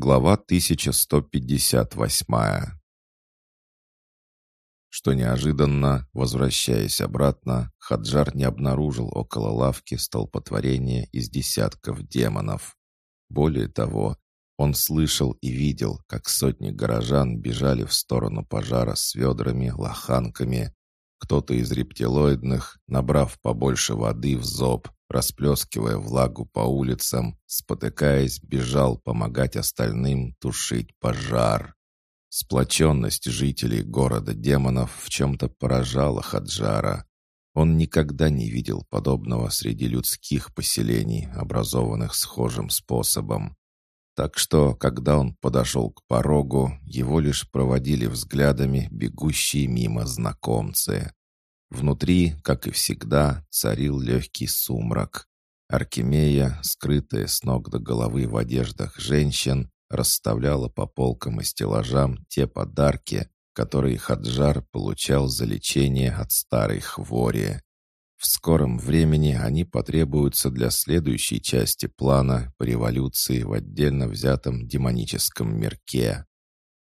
Глава 1158 Что неожиданно, возвращаясь обратно, Хаджар не обнаружил около лавки столпотворения из десятков демонов. Более того, он слышал и видел, как сотни горожан бежали в сторону пожара с ведрами, лоханками. Кто-то из рептилоидных, набрав побольше воды в зоб, расплескивая влагу по улицам, спотыкаясь, бежал помогать остальным тушить пожар. Сплоченность жителей города демонов в чем-то поражала Хаджара. Он никогда не видел подобного среди людских поселений, образованных схожим способом. Так что, когда он подошел к порогу, его лишь проводили взглядами бегущие мимо знакомцы. Внутри, как и всегда, царил легкий сумрак. Аркемия, скрытая с ног до головы в одеждах женщин, расставляла по полкам и стеллажам те подарки, которые Хаджар получал за лечение от старой хвори. В скором времени они потребуются для следующей части плана по революции в отдельно взятом демоническом мирке.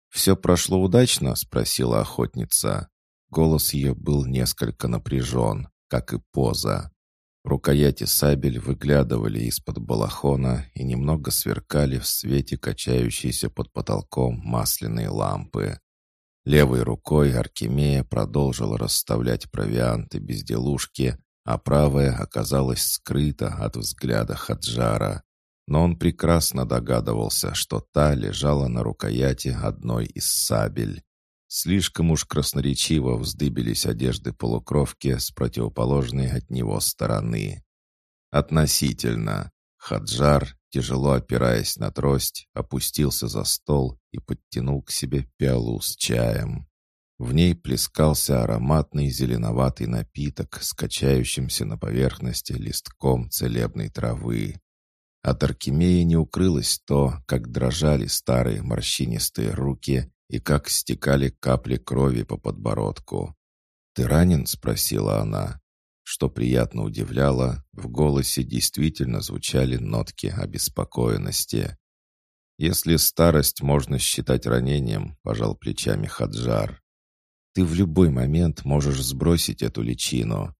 «Все прошло удачно?» — спросила охотница. Голос ее был несколько напряжен, как и поза. Рукояти сабель выглядывали из-под балахона и немного сверкали в свете качающейся под потолком масляной лампы. Левой рукой Аркемия продолжил расставлять провианты безделушки, а правая оказалась скрыта от взгляда Хаджара. Но он прекрасно догадывался, что та лежала на рукояти одной из сабель. Слишком уж красноречиво вздыбились одежды полукровки с противоположной от него стороны. Относительно. Хаджар, тяжело опираясь на трость, опустился за стол и подтянул к себе пиалу с чаем. В ней плескался ароматный зеленоватый напиток с качающимся на поверхности листком целебной травы. От Аркемии не укрылось то, как дрожали старые морщинистые руки и как стекали капли крови по подбородку. «Ты ранен?» — спросила она. Что приятно удивляло, в голосе действительно звучали нотки обеспокоенности. «Если старость можно считать ранением», — пожал плечами Хаджар. «Ты в любой момент можешь сбросить эту личину».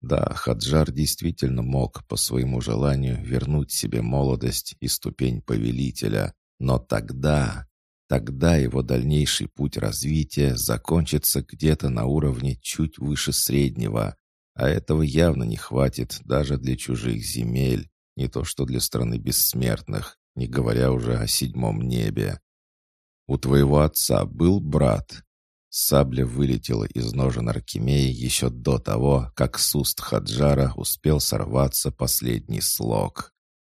Да, Хаджар действительно мог по своему желанию вернуть себе молодость и ступень повелителя, но тогда... Тогда его дальнейший путь развития закончится где-то на уровне чуть выше среднего, а этого явно не хватит даже для чужих земель, не то что для страны бессмертных, не говоря уже о седьмом небе. «У твоего отца был брат?» Сабля вылетела из ножен Аркемии еще до того, как с уст Хаджара успел сорваться последний слог.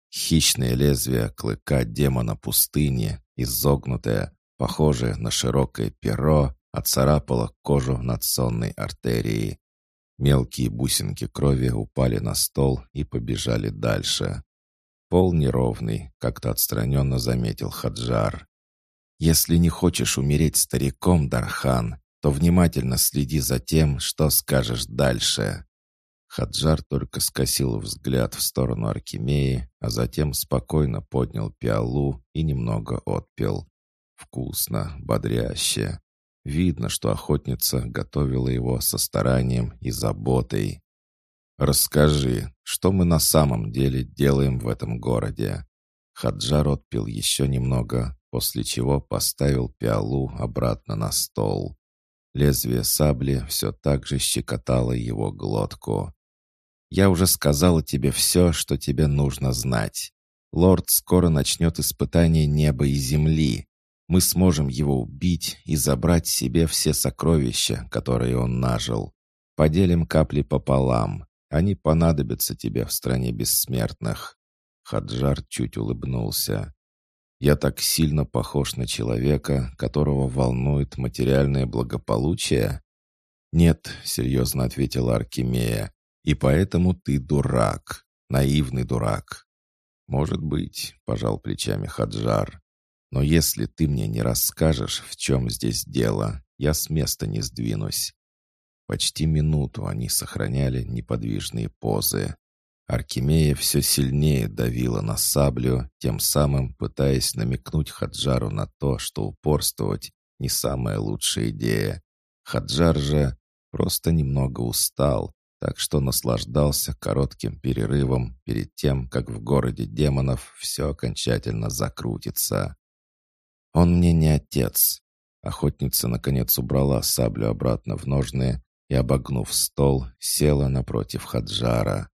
Хищное лезвие клыка демона пустыни, изогнутое, похожее на широкое перо, отцарапало кожу над сонной артерией. Мелкие бусинки крови упали на стол и побежали дальше. Пол неровный, как-то отстраненно заметил Хаджар. «Если не хочешь умереть стариком, Дархан, то внимательно следи за тем, что скажешь дальше». Хаджар только скосил взгляд в сторону Аркемии, а затем спокойно поднял пиалу и немного отпил. Вкусно, бодряще. Видно, что охотница готовила его со старанием и заботой. «Расскажи, что мы на самом деле делаем в этом городе?» Хаджар отпил еще немного, после чего поставил пиалу обратно на стол. Лезвие сабли все так же щекотало его глотку. «Я уже сказала тебе все, что тебе нужно знать. Лорд скоро начнет испытание неба и земли мы сможем его убить и забрать себе все сокровища, которые он нажил. Поделим капли пополам. Они понадобятся тебе в стране бессмертных». Хаджар чуть улыбнулся. «Я так сильно похож на человека, которого волнует материальное благополучие?» «Нет», — серьезно ответила Аркемия, «и поэтому ты дурак, наивный дурак». «Может быть», — пожал плечами Хаджар. Но если ты мне не расскажешь, в чем здесь дело, я с места не сдвинусь». Почти минуту они сохраняли неподвижные позы. Аркемия все сильнее давила на саблю, тем самым пытаясь намекнуть Хаджару на то, что упорствовать не самая лучшая идея. Хаджар же просто немного устал, так что наслаждался коротким перерывом перед тем, как в городе демонов все окончательно закрутится. «Он мне не отец». Охотница, наконец, убрала саблю обратно в ножны и, обогнув стол, села напротив Хаджара.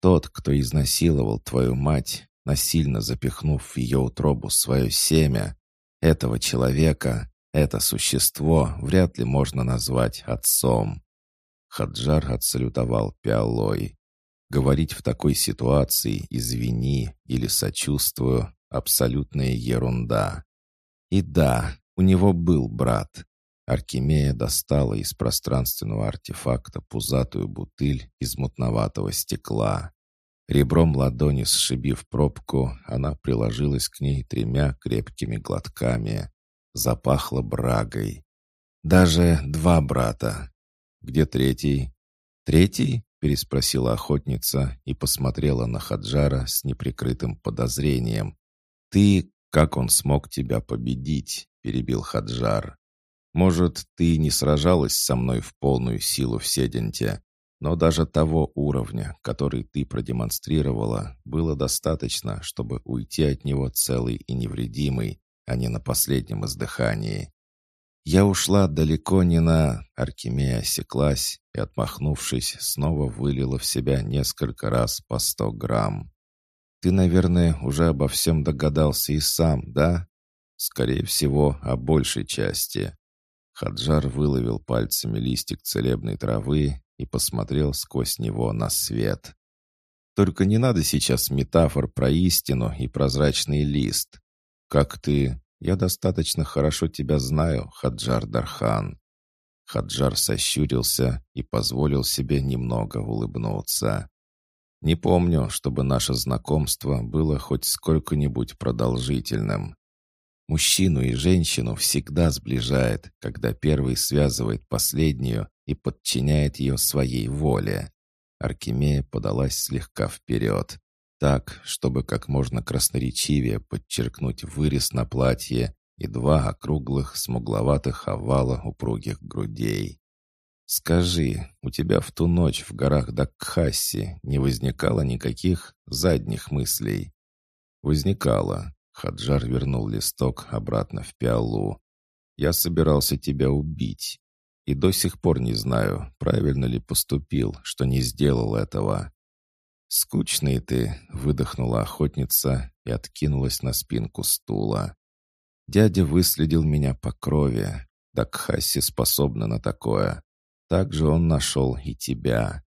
«Тот, кто изнасиловал твою мать, насильно запихнув в ее утробу свое семя, этого человека, это существо вряд ли можно назвать отцом». Хаджар отсалютовал пиалой. Говорить в такой ситуации «извини» или «сочувствую» — абсолютная ерунда. И да, у него был брат. Аркемия достала из пространственного артефакта пузатую бутыль из мутноватого стекла. Ребром ладони сшибив пробку, она приложилась к ней тремя крепкими глотками. Запахло брагой. Даже два брата. Где третий? Третий? переспросила охотница и посмотрела на Хаджара с неприкрытым подозрением. «Ты «Как он смог тебя победить?» — перебил Хаджар. «Может, ты не сражалась со мной в полную силу в Седенте, но даже того уровня, который ты продемонстрировала, было достаточно, чтобы уйти от него целый и невредимый, а не на последнем издыхании. Я ушла далеко не на... Аркемия осеклась и, отмахнувшись, снова вылила в себя несколько раз по сто грамм. Ты, наверное, уже обо всем догадался и сам, да? Скорее всего, о большей части. Хаджар выловил пальцами листик целебной травы и посмотрел сквозь него на свет. Только не надо сейчас метафор про истину и прозрачный лист. Как ты... Я достаточно хорошо тебя знаю, Хаджар Дархан. Хаджар сощурился и позволил себе немного улыбнуться. Не помню, чтобы наше знакомство было хоть сколько-нибудь продолжительным. Мужчину и женщину всегда сближает, когда первый связывает последнюю и подчиняет ее своей воле. Аркемия подалась слегка вперед, так, чтобы как можно красноречивее подчеркнуть вырез на платье и два округлых смугловатых овала упругих грудей. «Скажи, у тебя в ту ночь в горах Дакхасси не возникало никаких задних мыслей?» «Возникало». Хаджар вернул листок обратно в пиалу. «Я собирался тебя убить. И до сих пор не знаю, правильно ли поступил, что не сделал этого». «Скучный ты», — выдохнула охотница и откинулась на спинку стула. «Дядя выследил меня по крови. Дакхасси способна на такое. Также он нашел и тебя.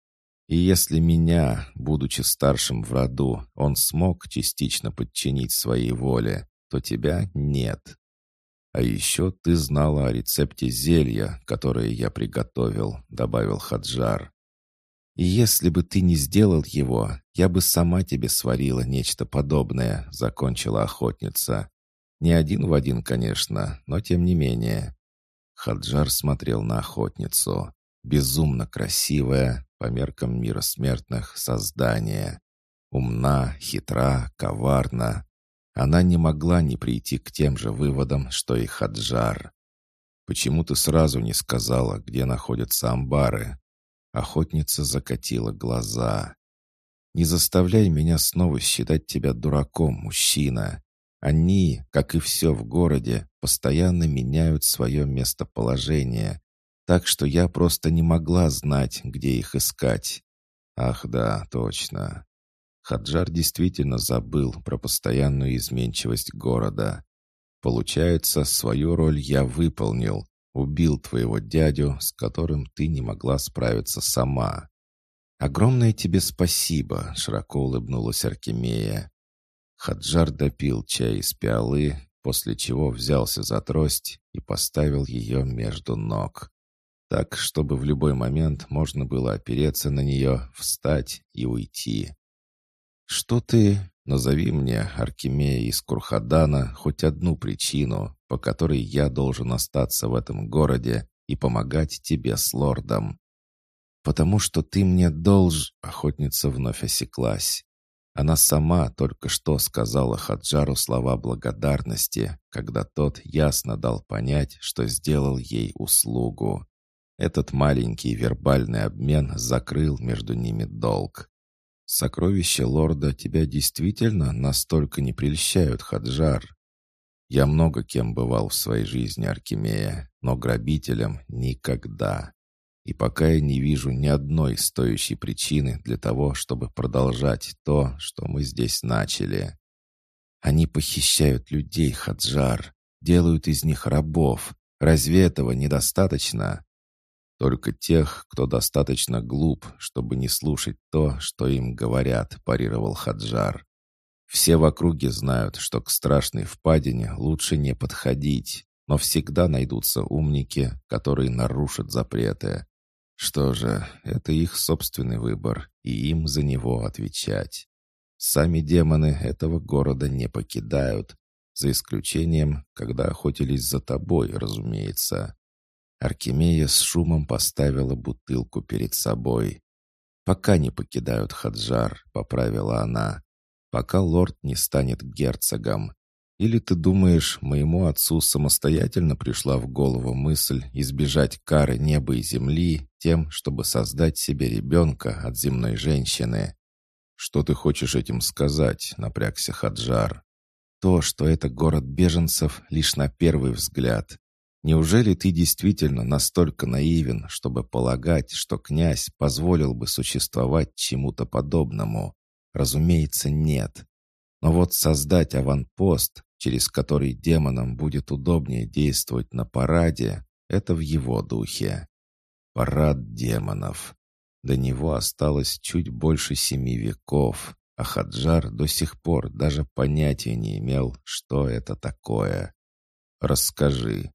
И если меня, будучи старшим в роду, он смог частично подчинить своей воле, то тебя нет. А еще ты знала о рецепте зелья, которое я приготовил», — добавил Хаджар. «И если бы ты не сделал его, я бы сама тебе сварила нечто подобное», — закончила охотница. «Не один в один, конечно, но тем не менее». Хаджар смотрел на охотницу безумно красивое, по меркам мира смертных, создание. Умна, хитра, коварна. Она не могла не прийти к тем же выводам, что и Хаджар. «Почему ты сразу не сказала, где находятся амбары?» Охотница закатила глаза. «Не заставляй меня снова считать тебя дураком, мужчина. Они, как и все в городе, постоянно меняют свое местоположение, так что я просто не могла знать, где их искать. Ах да, точно. Хаджар действительно забыл про постоянную изменчивость города. Получается, свою роль я выполнил, убил твоего дядю, с которым ты не могла справиться сама. «Огромное тебе спасибо», — широко улыбнулась Аркемия. Хаджар допил чай из пиалы, после чего взялся за трость и поставил ее между ног так, чтобы в любой момент можно было опереться на нее, встать и уйти. «Что ты...» «Назови мне, Аркемия из Курхадана, хоть одну причину, по которой я должен остаться в этом городе и помогать тебе с лордом». «Потому что ты мне долж...» — охотница вновь осеклась. Она сама только что сказала Хаджару слова благодарности, когда тот ясно дал понять, что сделал ей услугу. Этот маленький вербальный обмен закрыл между ними долг. «Сокровища лорда тебя действительно настолько не прельщают, Хаджар?» «Я много кем бывал в своей жизни, Аркемия, но грабителем никогда. И пока я не вижу ни одной стоящей причины для того, чтобы продолжать то, что мы здесь начали. Они похищают людей, Хаджар, делают из них рабов. Разве этого недостаточно? Только тех, кто достаточно глуп, чтобы не слушать то, что им говорят, парировал Хаджар. Все в округе знают, что к страшной впадине лучше не подходить, но всегда найдутся умники, которые нарушат запреты. Что же, это их собственный выбор, и им за него отвечать. Сами демоны этого города не покидают, за исключением, когда охотились за тобой, разумеется. Аркемия с шумом поставила бутылку перед собой. «Пока не покидают Хаджар», — поправила она, «пока лорд не станет герцогом. Или ты думаешь, моему отцу самостоятельно пришла в голову мысль избежать кары неба и земли тем, чтобы создать себе ребенка от земной женщины?» «Что ты хочешь этим сказать?» — напрягся Хаджар. «То, что это город беженцев, лишь на первый взгляд. Неужели ты действительно настолько наивен, чтобы полагать, что князь позволил бы существовать чему-то подобному? Разумеется, нет. Но вот создать аванпост, через который демонам будет удобнее действовать на параде, это в его духе. Парад демонов. До него осталось чуть больше семи веков, а Хаджар до сих пор даже понятия не имел, что это такое. «Расскажи».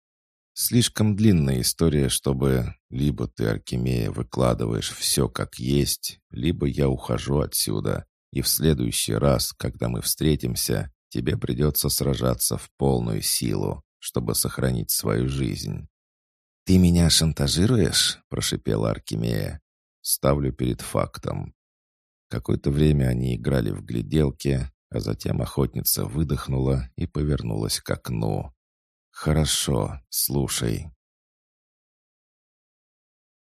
Слишком длинная история, чтобы либо ты, Аркемия, выкладываешь все как есть, либо я ухожу отсюда, и в следующий раз, когда мы встретимся, тебе придется сражаться в полную силу, чтобы сохранить свою жизнь». «Ты меня шантажируешь?» — прошипела Аркемия. Ставлю перед фактом. Какое-то время они играли в гляделки, а затем охотница выдохнула и повернулась к окну. «Хорошо, слушай.